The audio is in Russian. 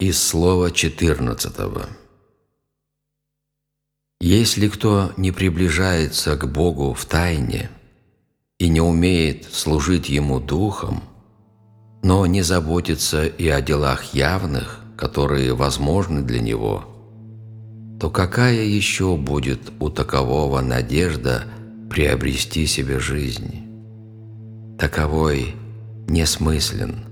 Из слова 14. Если кто не приближается к Богу в тайне и не умеет служить Ему духом, но не заботится и о делах явных, которые возможны для него, то какая еще будет у такового надежда приобрести себе жизнь? Таковой несмыслен –